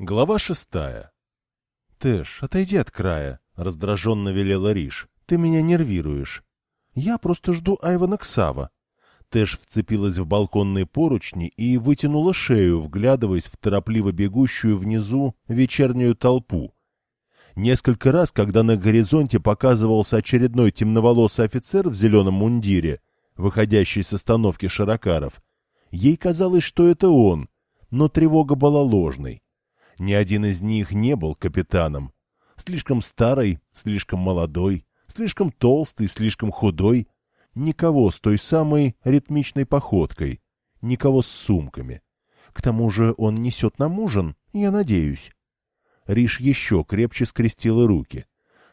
Глава шестая. «Тэш, отойди от края», — раздраженно велела Риш. «Ты меня нервируешь». «Я просто жду Айвана Ксава». Тэш вцепилась в балконные поручни и вытянула шею, вглядываясь в торопливо бегущую внизу вечернюю толпу. Несколько раз, когда на горизонте показывался очередной темноволосый офицер в зеленом мундире, выходящий с остановки Шаракаров, ей казалось, что это он, но тревога была ложной. Ни один из них не был капитаном. Слишком старый, слишком молодой, слишком толстый, слишком худой. Никого с той самой ритмичной походкой. Никого с сумками. К тому же он несет нам ужин, я надеюсь. Риш еще крепче скрестила руки.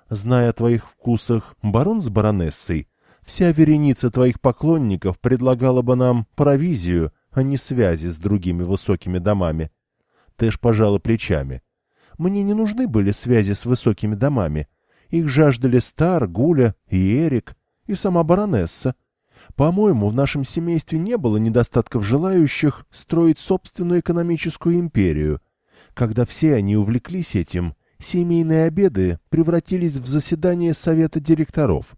Зная о твоих вкусах, барон с баронессой, вся вереница твоих поклонников предлагала бы нам провизию, а не связи с другими высокими домами. Тэш пожала плечами. Мне не нужны были связи с высокими домами. Их жаждали Стар, Гуля и Эрик, и сама баронесса. По-моему, в нашем семействе не было недостатков желающих строить собственную экономическую империю. Когда все они увлеклись этим, семейные обеды превратились в заседание совета директоров.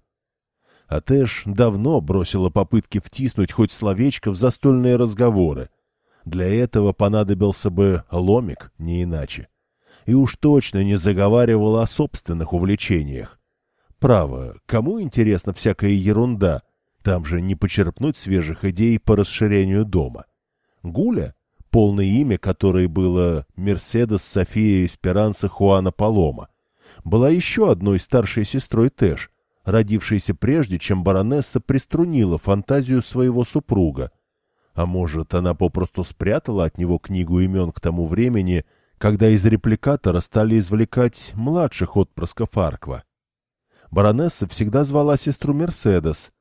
А Тэш давно бросила попытки втиснуть хоть словечко в застольные разговоры, для этого понадобился бы ломик, не иначе. И уж точно не заговаривал о собственных увлечениях. Право, кому интересна всякая ерунда? Там же не почерпнуть свежих идей по расширению дома. Гуля, полное имя которой было Мерседес София Эсперанса Хуана Палома, была еще одной старшей сестрой Тэш, родившейся прежде, чем баронесса приструнила фантазию своего супруга, а может, она попросту спрятала от него книгу имен к тому времени, когда из репликатора стали извлекать младших отпрысков Арква. Баронесса всегда звала сестру Мерседес.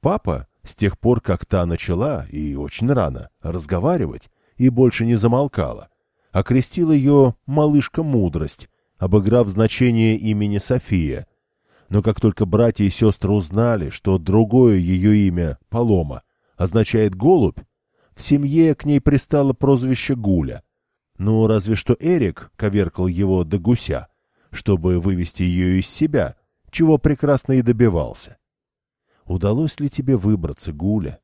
Папа, с тех пор, как та начала, и очень рано, разговаривать, и больше не замолкала, окрестил ее «малышка мудрость», обыграв значение имени София. Но как только братья и сестры узнали, что другое ее имя, Палома, означает «голубь», в семье к ней пристало прозвище Гуля. Ну, разве что Эрик коверкал его до гуся, чтобы вывести ее из себя, чего прекрасно и добивался. Удалось ли тебе выбраться, Гуля?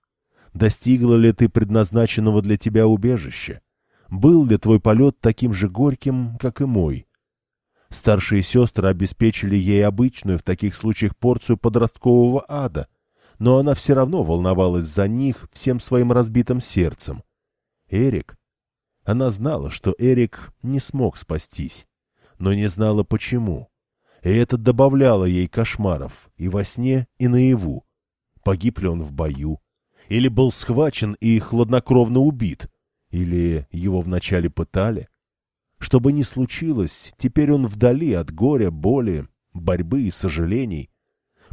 Достигла ли ты предназначенного для тебя убежища? Был ли твой полет таким же горьким, как и мой? Старшие сестры обеспечили ей обычную в таких случаях порцию подросткового ада — но она все равно волновалась за них всем своим разбитым сердцем. Эрик? Она знала, что Эрик не смог спастись, но не знала почему. И это добавляло ей кошмаров и во сне, и наяву. Погиб ли он в бою? Или был схвачен и хладнокровно убит? Или его вначале пытали? Что бы ни случилось, теперь он вдали от горя, боли, борьбы и сожалений,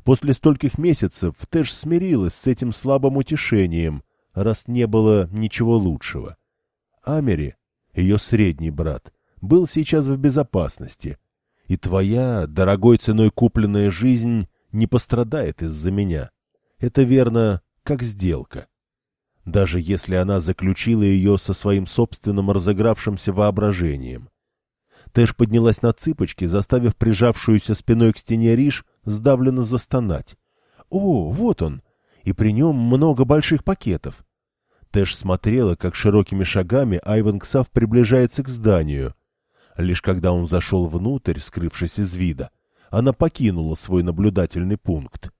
После стольких месяцев Тэш смирилась с этим слабым утешением, раз не было ничего лучшего. Амери, ее средний брат, был сейчас в безопасности, и твоя, дорогой ценой купленная жизнь, не пострадает из-за меня. Это верно, как сделка. Даже если она заключила ее со своим собственным разыгравшимся воображением. Тэш поднялась на цыпочки, заставив прижавшуюся спиной к стене Риш сдавленно застонать. «О, вот он!» И при нем много больших пакетов. Тэш смотрела, как широкими шагами Айвен Ксав приближается к зданию. Лишь когда он зашел внутрь, скрывшись из вида, она покинула свой наблюдательный пункт.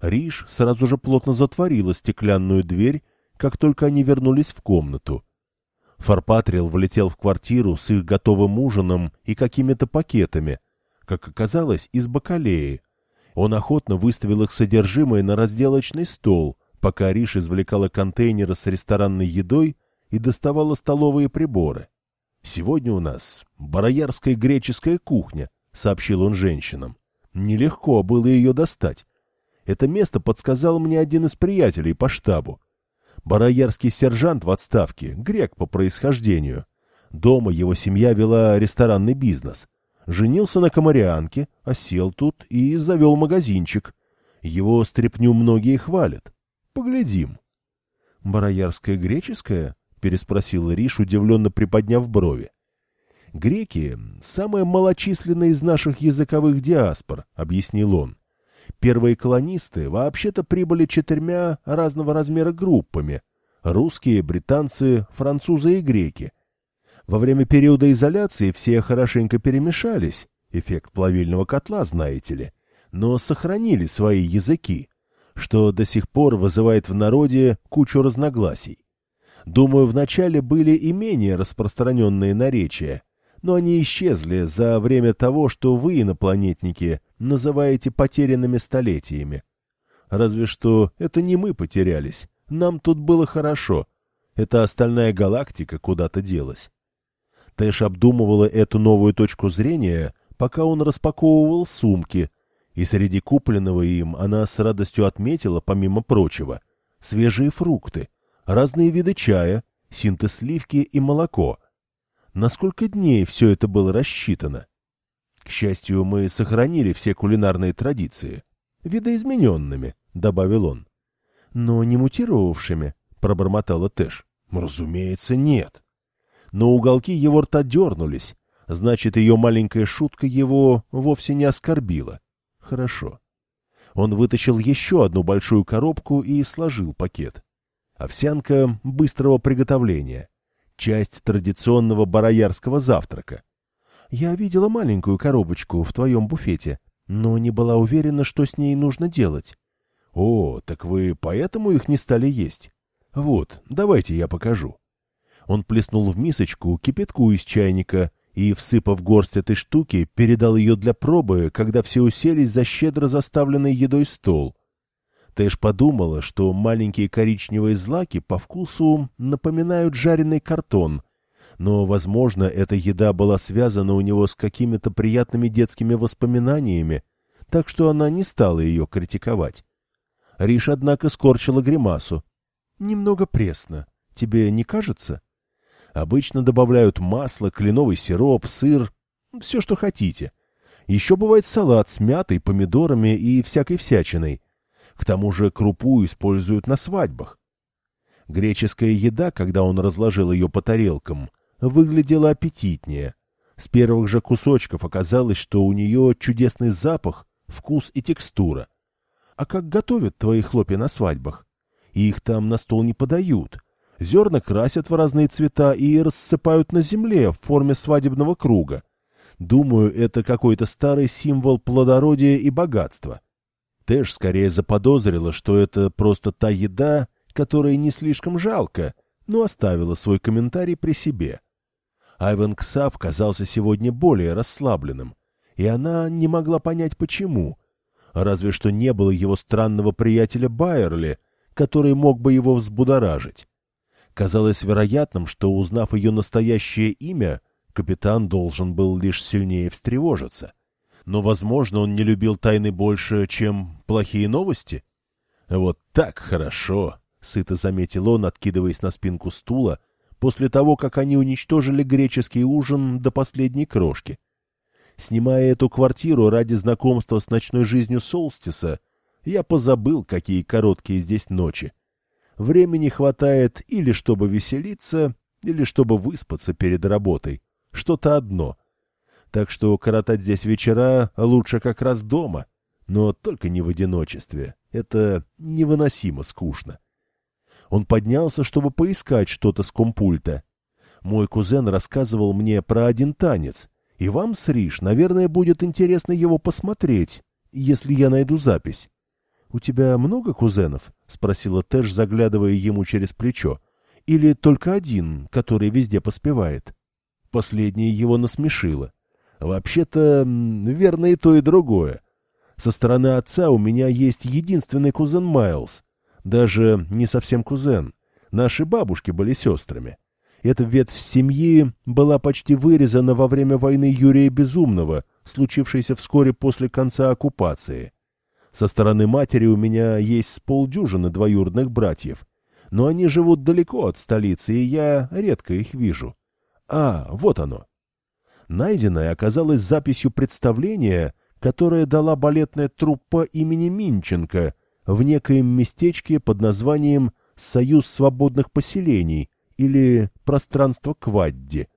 Риш сразу же плотно затворила стеклянную дверь, как только они вернулись в комнату. Фарпатриэл влетел в квартиру с их готовым ужином и какими-то пакетами, как оказалось, из бакалеи. Он охотно выставил их содержимое на разделочный стол, пока Риш извлекала контейнеры с ресторанной едой и доставала столовые приборы. «Сегодня у нас бароярская греческая кухня», — сообщил он женщинам. «Нелегко было ее достать. Это место подсказал мне один из приятелей по штабу. Бароярский сержант в отставке, грек по происхождению. Дома его семья вела ресторанный бизнес. Женился на комарианке, осел тут и завел магазинчик. Его стряпню многие хвалят. Поглядим. «Бароярская греческая?» — переспросил Риш, удивленно приподняв брови. Греки — самая малочисленная из наших языковых диаспор, — объяснил он. Первые колонисты вообще-то прибыли четырьмя разного размера группами — русские, британцы, французы и греки. Во время периода изоляции все хорошенько перемешались, эффект плавильного котла, знаете ли, но сохранили свои языки, что до сих пор вызывает в народе кучу разногласий. Думаю, вначале были и менее распространенные наречия, но они исчезли за время того, что вы, инопланетники, называете потерянными столетиями. Разве что это не мы потерялись, нам тут было хорошо, эта остальная галактика куда-то делась. Тэш обдумывала эту новую точку зрения, пока он распаковывал сумки, и среди купленного им она с радостью отметила, помимо прочего, свежие фрукты, разные виды чая, синтез сливки и молоко — на сколько дней все это было рассчитано? К счастью, мы сохранили все кулинарные традиции. Видоизмененными, — добавил он. Но не мутировавшими, — пробормотала Тэш. Разумеется, нет. Но уголки его рта дернулись. Значит, ее маленькая шутка его вовсе не оскорбила. Хорошо. Он вытащил еще одну большую коробку и сложил пакет. Овсянка быстрого приготовления часть традиционного бароярского завтрака. Я видела маленькую коробочку в твоем буфете, но не была уверена, что с ней нужно делать. О, так вы поэтому их не стали есть? Вот, давайте я покажу. Он плеснул в мисочку кипятку из чайника и, всыпав горсть этой штуки, передал ее для пробы, когда все уселись за щедро заставленный едой стол, Тэш подумала, что маленькие коричневые злаки по вкусу напоминают жареный картон, но, возможно, эта еда была связана у него с какими-то приятными детскими воспоминаниями, так что она не стала ее критиковать. Риш, однако, скорчила гримасу. «Немного пресно. Тебе не кажется?» Обычно добавляют масло, кленовый сироп, сыр, все, что хотите. Еще бывает салат с мятой, помидорами и всякой всячиной. К тому же крупу используют на свадьбах. Греческая еда, когда он разложил ее по тарелкам, выглядела аппетитнее. С первых же кусочков оказалось, что у нее чудесный запах, вкус и текстура. А как готовят твои хлопья на свадьбах? Их там на стол не подают. Зерна красят в разные цвета и рассыпают на земле в форме свадебного круга. Думаю, это какой-то старый символ плодородия и богатства. Тэш скорее заподозрила, что это просто та еда, которая не слишком жалко, но оставила свой комментарий при себе. Айвен Ксав казался сегодня более расслабленным, и она не могла понять, почему. Разве что не было его странного приятеля Байерли, который мог бы его взбудоражить. Казалось вероятным, что, узнав ее настоящее имя, капитан должен был лишь сильнее встревожиться но, возможно, он не любил тайны больше, чем плохие новости. Вот так хорошо, — сыто заметил он, откидываясь на спинку стула, после того, как они уничтожили греческий ужин до последней крошки. Снимая эту квартиру ради знакомства с ночной жизнью Солстиса, я позабыл, какие короткие здесь ночи. Времени хватает или чтобы веселиться, или чтобы выспаться перед работой. Что-то одно — так что коротать здесь вечера лучше как раз дома, но только не в одиночестве. Это невыносимо скучно. Он поднялся, чтобы поискать что-то с компульта. Мой кузен рассказывал мне про один танец, и вам, Сриш, наверное, будет интересно его посмотреть, если я найду запись. — У тебя много кузенов? — спросила Тэш, заглядывая ему через плечо. — Или только один, который везде поспевает? Последнее его насмешило. Вообще-то, верно и то, и другое. Со стороны отца у меня есть единственный кузен Майлз. Даже не совсем кузен. Наши бабушки были сестрами. Эта ветвь семьи была почти вырезана во время войны Юрия Безумного, случившейся вскоре после конца оккупации. Со стороны матери у меня есть с полдюжины двоюродных братьев, но они живут далеко от столицы, и я редко их вижу. А, вот оно. Найденная оказалась записью представления, которое дала балетная труппа имени Минченко в некоем местечке под названием «Союз свободных поселений» или «Пространство Квадди».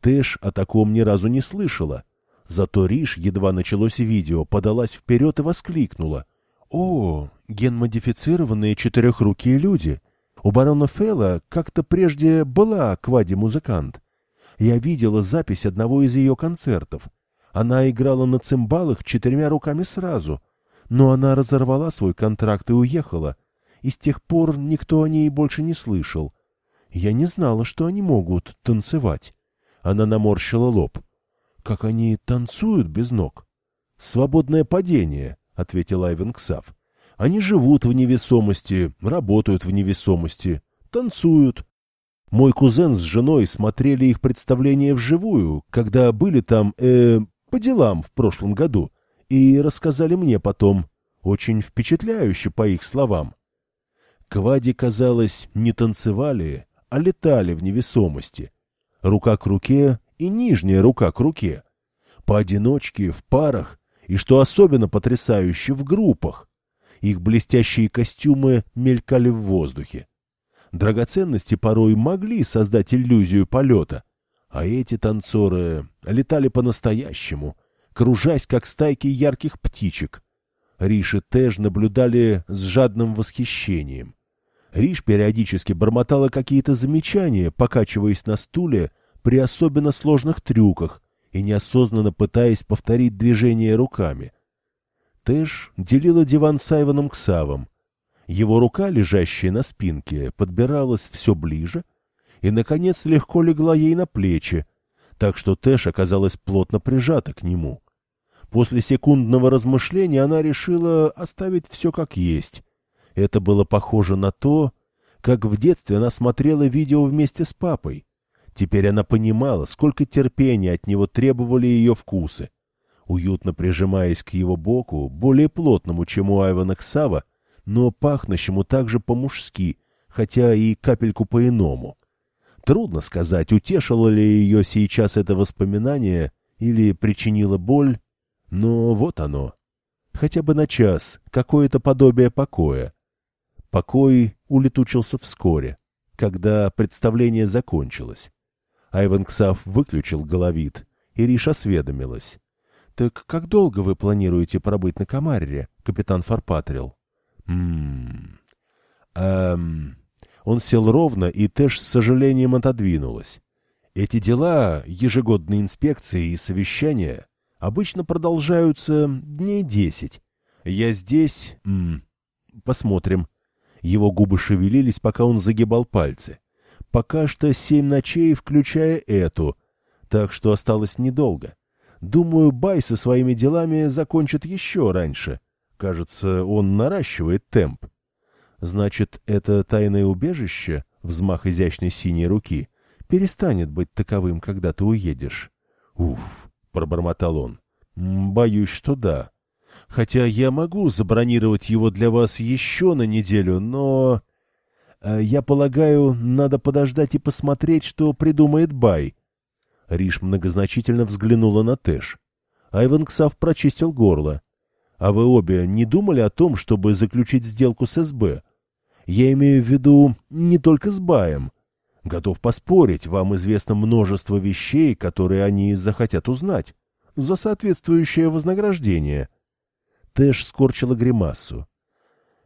Тэш о таком ни разу не слышала. Зато Риш, едва началось видео, подалась вперед и воскликнула. «О, генмодифицированные четырехрукие люди! У барона Фэлла как-то прежде была квади-музыкант. Я видела запись одного из ее концертов. Она играла на цимбалах четырьмя руками сразу, но она разорвала свой контракт и уехала, и с тех пор никто о ней больше не слышал. Я не знала, что они могут танцевать. Она наморщила лоб. Как они танцуют без ног? Свободное падение, ответил Айвен Ксав. Они живут в невесомости, работают в невесомости, танцуют. Мой кузен с женой смотрели их представление вживую, когда были там, э, по делам в прошлом году, и рассказали мне потом. Очень впечатляюще, по их словам. Квади, казалось, не танцевали, а летали в невесомости, рука к руке и нижняя рука к руке. Поодиночке, в парах, и, что особенно потрясающе, в группах. Их блестящие костюмы мелькали в воздухе. Драгоценности порой могли создать иллюзию полета, а эти танцоры летали по-настоящему, кружась, как стайки ярких птичек. Риш и Теж наблюдали с жадным восхищением. Риш периодически бормотала какие-то замечания, покачиваясь на стуле при особенно сложных трюках и неосознанно пытаясь повторить движения руками. Тэш делила диван с Айваном Ксавом. Его рука, лежащая на спинке, подбиралась все ближе и, наконец, легко легла ей на плечи, так что Тэш оказалась плотно прижата к нему. После секундного размышления она решила оставить все как есть это было похоже на то, как в детстве она смотрела видео вместе с папой. Теперь она понимала, сколько терпения от него требовали ее вкусы. Уютно прижимаясь к его боку, более плотному, чем у Айвана Ксава, но пахнущему также по-мужски, хотя и капельку по-иному. Трудно сказать, утешило ли ее сейчас это воспоминание или причинило боль, но вот оно. Хотя бы на час, какое-то подобие покоя. Покой улетучился вскоре, когда представление закончилось. Айван Ксав выключил головит, и Риш осведомилась. — Так как долго вы планируете пробыть на Камарере, капитан Фарпатрил? «М-м-м... Эм... Он сел ровно, и Тэш с сожалением отодвинулась. Эти дела, ежегодные инспекции и совещания, обычно продолжаются дней десять. Я здесь... М -м, посмотрим. Его губы шевелились, пока он загибал пальцы. Пока что семь ночей, включая эту, так что осталось недолго. Думаю, Бай со своими делами закончит еще раньше. Кажется, он наращивает темп. Значит, это тайное убежище, взмах изящной синей руки, перестанет быть таковым, когда ты уедешь. Уф, пробормотал он. Боюсь, что да. Хотя я могу забронировать его для вас еще на неделю, но... Э, я полагаю, надо подождать и посмотреть, что придумает Бай. Риш многозначительно взглянула на Тэш. Айван Ксав прочистил горло. А вы обе не думали о том, чтобы заключить сделку с СБ? Я имею в виду не только с Баем. Готов поспорить, вам известно множество вещей, которые они захотят узнать. За соответствующее вознаграждение. Тэш скорчила гримасу.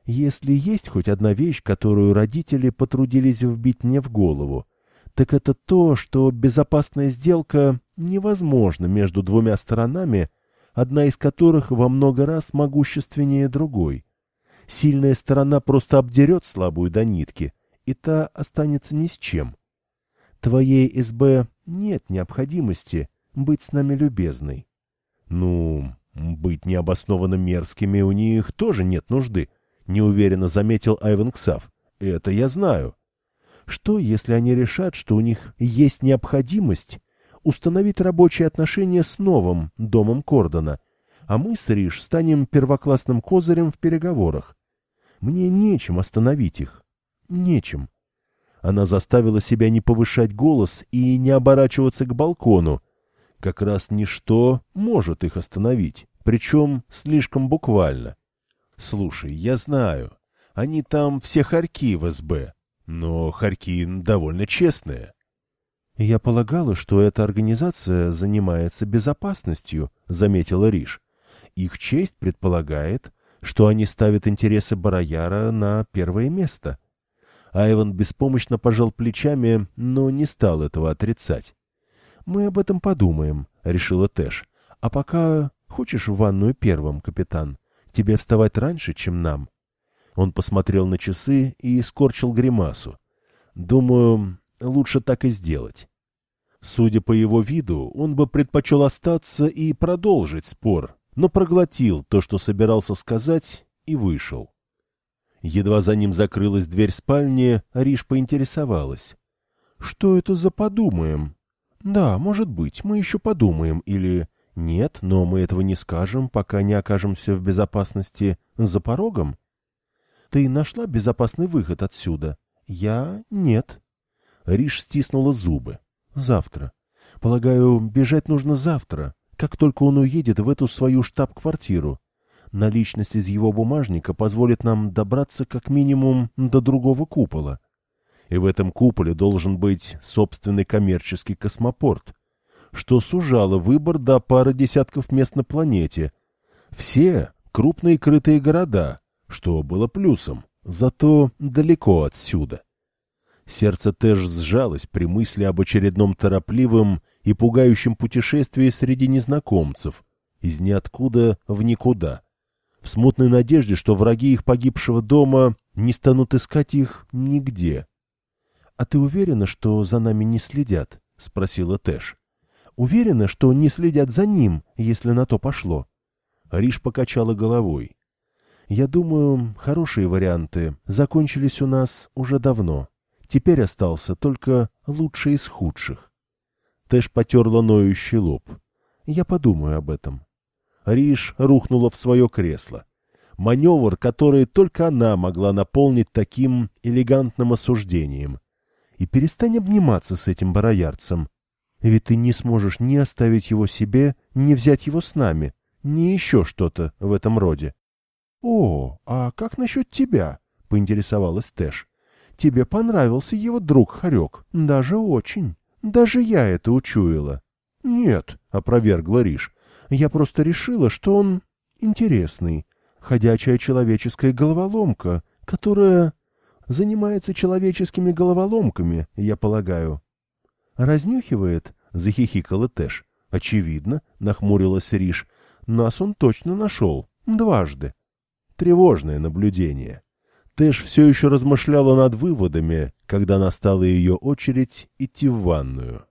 «Если есть хоть одна вещь, которую родители потрудились вбить мне в голову, так это то, что безопасная сделка невозможна между двумя сторонами, одна из которых во много раз могущественнее другой. Сильная сторона просто обдерет слабую до нитки, и та останется ни с чем. Твоей СБ нет необходимости быть с нами любезной. Ну, быть необоснованно мерзкими у них тоже нет нужды, неуверенно заметил Айвен Ксав. Это я знаю. Что, если они решат, что у них есть необходимость установить рабочие отношения с новым домом Кордона, а мы с Риш станем первоклассным козырем в переговорах? Мне нечем остановить их. Нечем. Она заставила себя не повышать голос и не оборачиваться к балкону, как раз ничто может их остановить, причем слишком буквально. Слушай, я знаю, они там все хорьки в СБ, но хорьки довольно честные. «Я полагала, что эта организация занимается безопасностью», — заметила Риш. «Их честь предполагает, что они ставят интересы Барояра на первое место». Айван беспомощно пожал плечами, но не стал этого отрицать. «Мы об этом подумаем», — решила Тэш. «А пока хочешь в ванную первым, капитан? Тебе вставать раньше, чем нам?» Он посмотрел на часы и скорчил гримасу. «Думаю, лучше так и сделать». Судя по его виду, он бы предпочел остаться и продолжить спор, но проглотил то, что собирался сказать, и вышел. Едва за ним закрылась дверь спальни, Риш поинтересовалась. — Что это за подумаем? — Да, может быть, мы еще подумаем, или... Нет, но мы этого не скажем, пока не окажемся в безопасности за порогом. Ты нашла безопасный выход отсюда? Я — нет. Риш стиснула зубы. Завтра. Полагаю, бежать нужно завтра, как только он уедет в эту свою штаб-квартиру. Наличность из его бумажника позволит нам добраться как минимум до другого купола. И в этом куполе должен быть собственный коммерческий космопорт, что сужало выбор до пары десятков мест на планете. Все крупные крытые города, что было плюсом, зато далеко отсюда. Сердце Тэш сжалось при мысли об очередном торопливом и пугающем путешествии среди незнакомцев, из ниоткуда в никуда, в смутной надежде, что враги их погибшего дома не станут искать их нигде. — А ты уверена, что за нами не следят? — спросила Тэш. — Уверена, что не следят за ним, если на то пошло? Риш покачала головой. — Я думаю, хорошие варианты закончились у нас уже давно. Теперь остался только лучший из худших. Тэш потерла ноющий лоб. Я подумаю об этом. Риш рухнула в свое кресло. Маневр, который только она могла наполнить таким элегантным осуждением. И перестань обниматься с этим бароярцем. Ведь ты не сможешь ни оставить его себе, ни взять его с нами, ни еще что-то в этом роде. — О, а как насчет тебя? — поинтересовалась Тэш. Тебе понравился его друг Харек. Даже очень. Даже я это учуяла. — Нет, — опровергла Риш. — Я просто решила, что он интересный. Ходячая человеческая головоломка, которая занимается человеческими головоломками, я полагаю. — Разнюхивает? — захихикала Тэш. — Очевидно, — нахмурилась Риш. — Нас он точно нашел. Дважды. Тревожное наблюдение. — Тэш все еще размышляла над выводами, когда настала ее очередь идти в ванную.